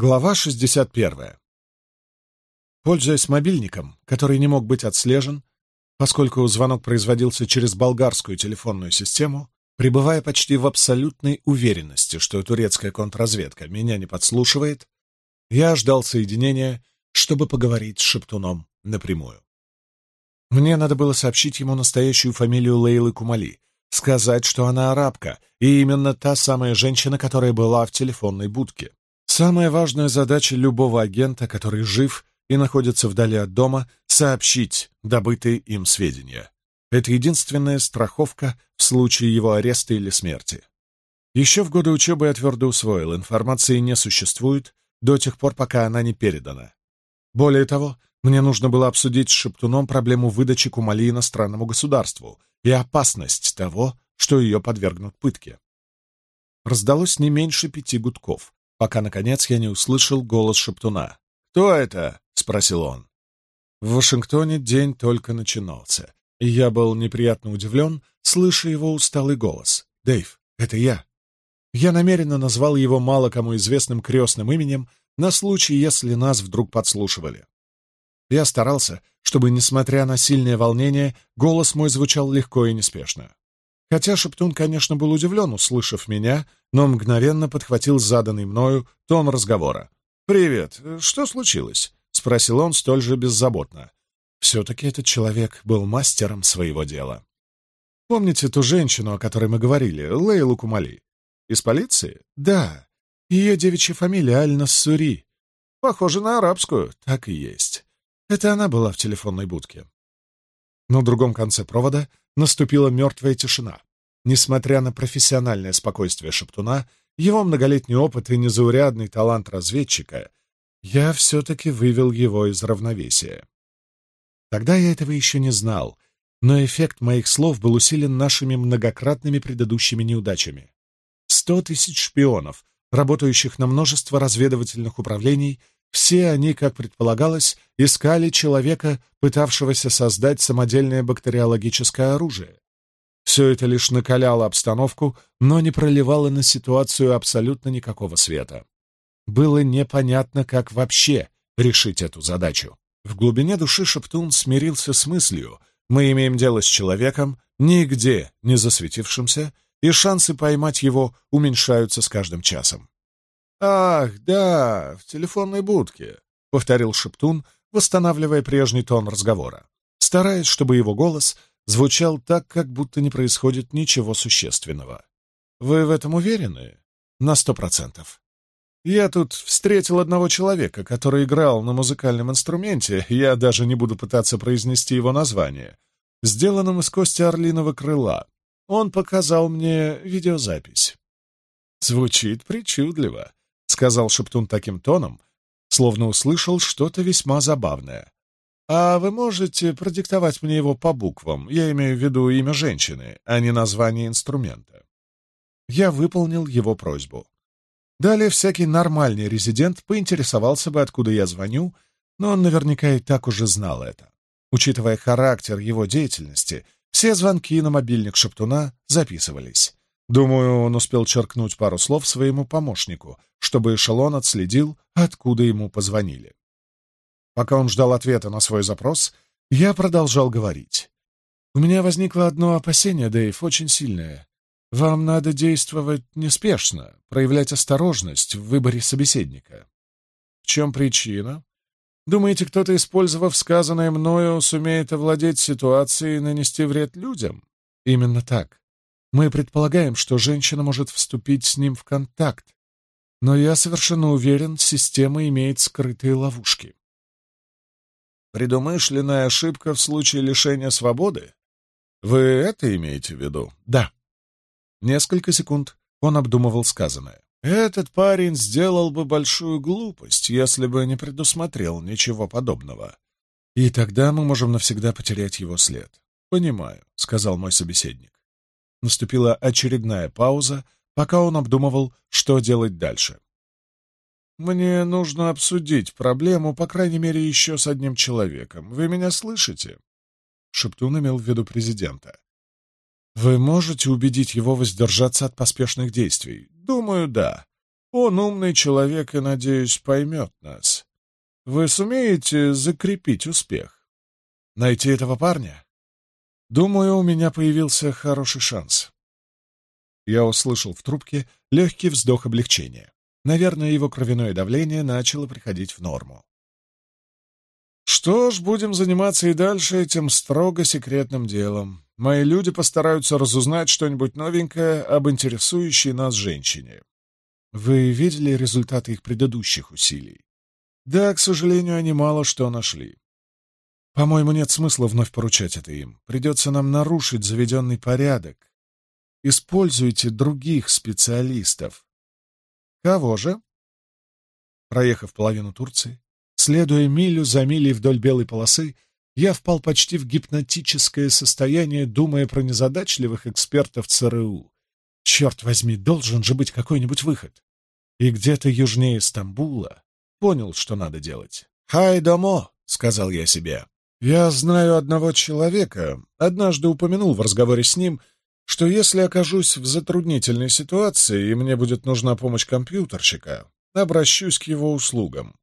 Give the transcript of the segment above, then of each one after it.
Глава 61. Пользуясь мобильником, который не мог быть отслежен, поскольку звонок производился через болгарскую телефонную систему, пребывая почти в абсолютной уверенности, что турецкая контрразведка меня не подслушивает, я ждал соединения, чтобы поговорить с Шептуном напрямую. Мне надо было сообщить ему настоящую фамилию Лейлы Кумали, сказать, что она арабка, и именно та самая женщина, которая была в телефонной будке. Самая важная задача любого агента, который жив и находится вдали от дома, сообщить добытые им сведения. Это единственная страховка в случае его ареста или смерти. Еще в годы учебы я твердо усвоил, информации не существует до тех пор, пока она не передана. Более того, мне нужно было обсудить с Шептуном проблему выдачи Кумали иностранному государству и опасность того, что ее подвергнут пытке. Раздалось не меньше пяти гудков пока, наконец, я не услышал голос Шептуна. «Кто это?» — спросил он. В Вашингтоне день только начинался, и я был неприятно удивлен, слыша его усталый голос. «Дэйв, это я». Я намеренно назвал его мало кому известным крестным именем на случай, если нас вдруг подслушивали. Я старался, чтобы, несмотря на сильное волнение, голос мой звучал легко и неспешно. Хотя Шептун, конечно, был удивлен, услышав меня, но мгновенно подхватил заданный мною тон разговора. «Привет, что случилось?» — спросил он столь же беззаботно. Все-таки этот человек был мастером своего дела. «Помните ту женщину, о которой мы говорили, Лейлу Кумали?» «Из полиции?» «Да. Ее девичья фамилия Аль Сури. Похоже на арабскую, так и есть. Это она была в телефонной будке». На другом конце провода наступила мертвая тишина. Несмотря на профессиональное спокойствие Шептуна, его многолетний опыт и незаурядный талант разведчика, я все-таки вывел его из равновесия. Тогда я этого еще не знал, но эффект моих слов был усилен нашими многократными предыдущими неудачами. Сто тысяч шпионов, работающих на множество разведывательных управлений, все они, как предполагалось, искали человека, пытавшегося создать самодельное бактериологическое оружие. Все это лишь накаляло обстановку, но не проливало на ситуацию абсолютно никакого света. Было непонятно, как вообще решить эту задачу. В глубине души Шептун смирился с мыслью, мы имеем дело с человеком, нигде не засветившимся, и шансы поймать его уменьшаются с каждым часом. «Ах, да, в телефонной будке», — повторил Шептун, восстанавливая прежний тон разговора, стараясь, чтобы его голос звучал так, как будто не происходит ничего существенного. Вы в этом уверены? На сто процентов. Я тут встретил одного человека, который играл на музыкальном инструменте, я даже не буду пытаться произнести его название, сделанном из кости орлиного крыла. Он показал мне видеозапись. «Звучит причудливо», — сказал Шептун таким тоном, словно услышал что-то весьма забавное. А вы можете продиктовать мне его по буквам, я имею в виду имя женщины, а не название инструмента. Я выполнил его просьбу. Далее всякий нормальный резидент поинтересовался бы, откуда я звоню, но он наверняка и так уже знал это. Учитывая характер его деятельности, все звонки на мобильник Шептуна записывались. Думаю, он успел черкнуть пару слов своему помощнику, чтобы эшелон отследил, откуда ему позвонили. Пока он ждал ответа на свой запрос, я продолжал говорить. «У меня возникло одно опасение, Дэйв, очень сильное. Вам надо действовать неспешно, проявлять осторожность в выборе собеседника. В чем причина? Думаете, кто-то, использовав сказанное мною, сумеет овладеть ситуацией и нанести вред людям? Именно так. Мы предполагаем, что женщина может вступить с ним в контакт, но я совершенно уверен, система имеет скрытые ловушки. Предумышленная ошибка в случае лишения свободы? Вы это имеете в виду? Да. Несколько секунд он обдумывал сказанное. Этот парень сделал бы большую глупость, если бы не предусмотрел ничего подобного. И тогда мы можем навсегда потерять его след. Понимаю, сказал мой собеседник. Наступила очередная пауза, пока он обдумывал, что делать дальше. Мне нужно обсудить проблему, по крайней мере, еще с одним человеком. Вы меня слышите?» Шептун имел в виду президента. «Вы можете убедить его воздержаться от поспешных действий?» «Думаю, да. Он умный человек и, надеюсь, поймет нас. Вы сумеете закрепить успех?» «Найти этого парня?» «Думаю, у меня появился хороший шанс». Я услышал в трубке легкий вздох облегчения. Наверное, его кровяное давление начало приходить в норму. Что ж, будем заниматься и дальше этим строго секретным делом. Мои люди постараются разузнать что-нибудь новенькое об интересующей нас женщине. Вы видели результаты их предыдущих усилий? Да, к сожалению, они мало что нашли. По-моему, нет смысла вновь поручать это им. Придется нам нарушить заведенный порядок. Используйте других специалистов, Кого же? Проехав половину Турции, следуя милю за милей вдоль белой полосы, я впал почти в гипнотическое состояние, думая про незадачливых экспертов ЦРУ. Черт возьми, должен же быть какой-нибудь выход. И где-то южнее Стамбула понял, что надо делать. «Хай, домо!» — сказал я себе. «Я знаю одного человека. Однажды упомянул в разговоре с ним — что если окажусь в затруднительной ситуации и мне будет нужна помощь компьютерщика, обращусь к его услугам.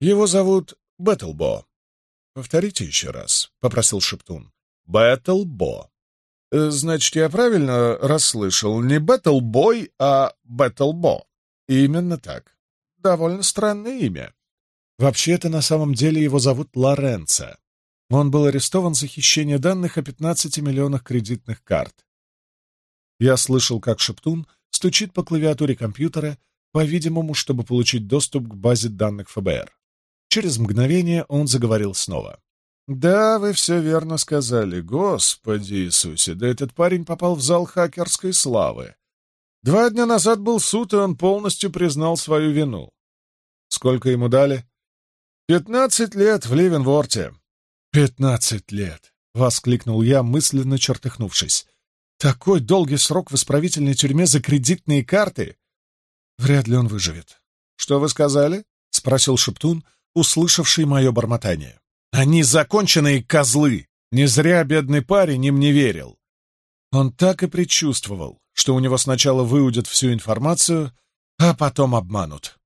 Его зовут Бэтлбо. Повторите еще раз, — попросил Шептун. Бэтлбо. Э, значит, я правильно расслышал, не Бэтлбой, а Бэтлбо. Именно так. Довольно странное имя. Вообще-то на самом деле его зовут Лоренцо. Он был арестован за хищение данных о 15 миллионах кредитных карт. Я слышал, как Шептун стучит по клавиатуре компьютера, по-видимому, чтобы получить доступ к базе данных ФБР. Через мгновение он заговорил снова. «Да, вы все верно сказали. Господи Иисусе, да этот парень попал в зал хакерской славы. Два дня назад был суд, и он полностью признал свою вину. Сколько ему дали?» «Пятнадцать лет в Ливенворте». «Пятнадцать лет!» — воскликнул я, мысленно чертыхнувшись. Такой долгий срок в исправительной тюрьме за кредитные карты. Вряд ли он выживет. Что вы сказали? спросил Шептун, услышавший мое бормотание. Они законченные козлы. Не зря бедный парень им не верил. Он так и предчувствовал, что у него сначала выудят всю информацию, а потом обманут.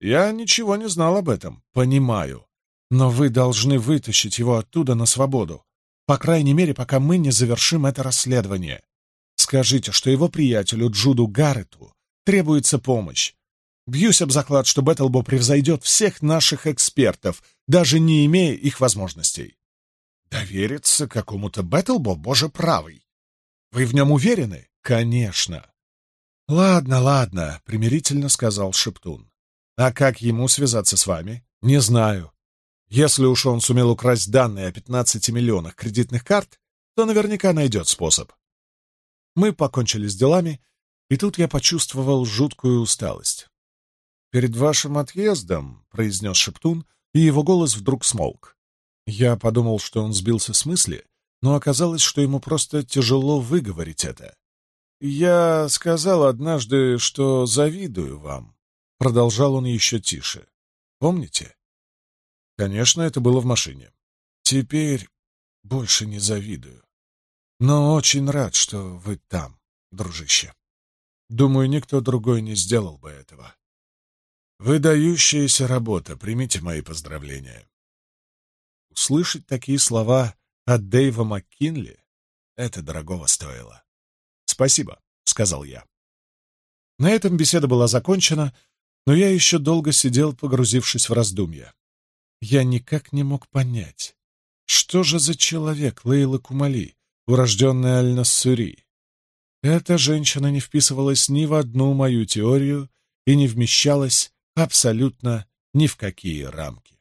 Я ничего не знал об этом, понимаю. Но вы должны вытащить его оттуда на свободу. По крайней мере, пока мы не завершим это расследование. Скажите, что его приятелю Джуду Гаррету требуется помощь. Бьюсь об заклад, что Бэттлбо превзойдет всех наших экспертов, даже не имея их возможностей. Довериться какому-то Бэттлбо, боже правый. Вы в нем уверены? Конечно. Ладно, ладно, примирительно сказал Шептун. А как ему связаться с вами? Не знаю. Если уж он сумел украсть данные о 15 миллионах кредитных карт, то наверняка найдет способ. Мы покончили с делами, и тут я почувствовал жуткую усталость. «Перед вашим отъездом», — произнес Шептун, и его голос вдруг смолк. Я подумал, что он сбился с мысли, но оказалось, что ему просто тяжело выговорить это. «Я сказал однажды, что завидую вам», — продолжал он еще тише. «Помните?» «Конечно, это было в машине. Теперь больше не завидую. Но очень рад, что вы там, дружище. Думаю, никто другой не сделал бы этого. Выдающаяся работа, примите мои поздравления. Услышать такие слова от Дэйва МакКинли это дорогого стоило. Спасибо, сказал я. На этом беседа была закончена, но я еще долго сидел, погрузившись в раздумья. Я никак не мог понять, что же за человек Лейла Кумали, урожденная Аль-Нассури. Эта женщина не вписывалась ни в одну мою теорию и не вмещалась абсолютно ни в какие рамки.